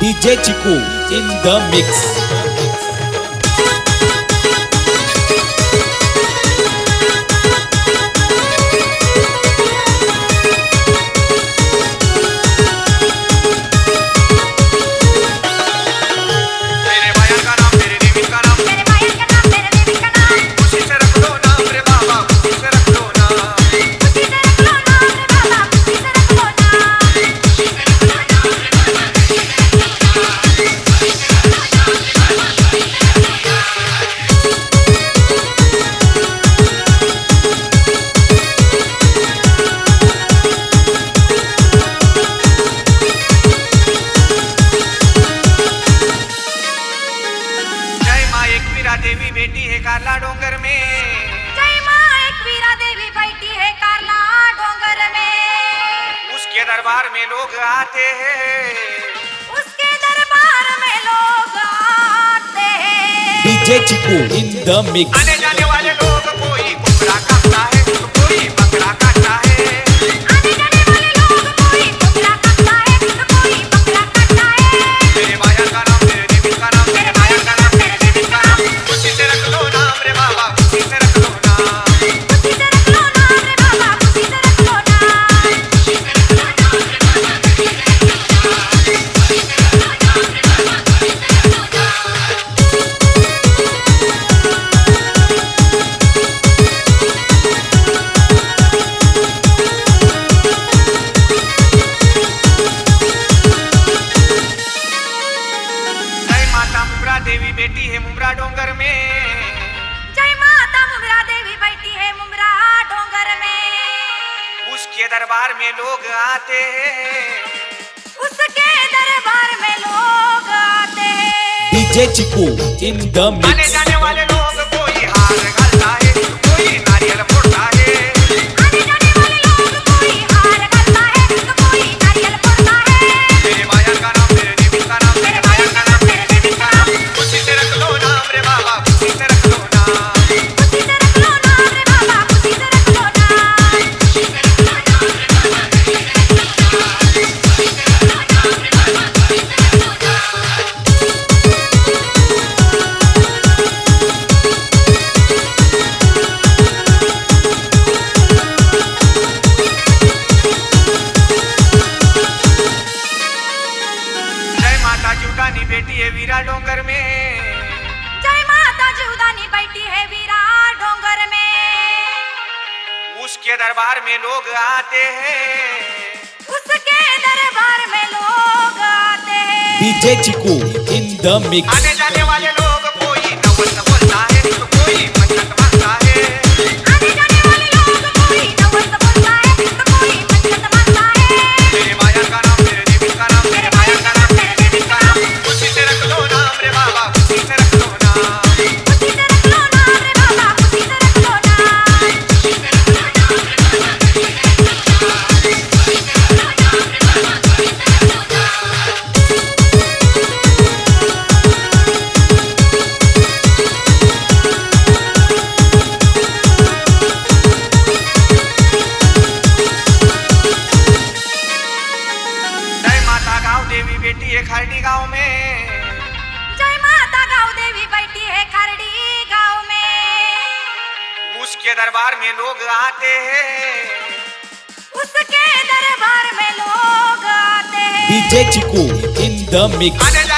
DJ Chico in the mix. दरबार में लोग आते हैं। उसके दरबार में लोग आते हैं। DJ Chiku in the mix उसके दरबार में लोग आते हैं। उसके दरबार में लोग आते हैं। DJ Chiku in the mix. आने जाने वाले लोग कोई हार है। माता जुदानी बेटी है वीरा डोंगर में। जय माता जुदानी बेटी है वीरा डोंगर में। उसके दरबार में लोग आते हैं। उसके दरबार में लोग आते हैं। DJ Chiku in the mix आने जाने वाले लोग उसके दरबार में लोग आते हैं। उसके दरबार में लोग आते हैं। DJ Chiku in the mix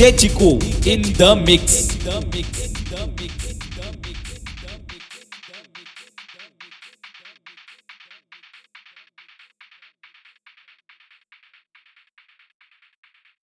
DJ Chico in the mix. In the mix.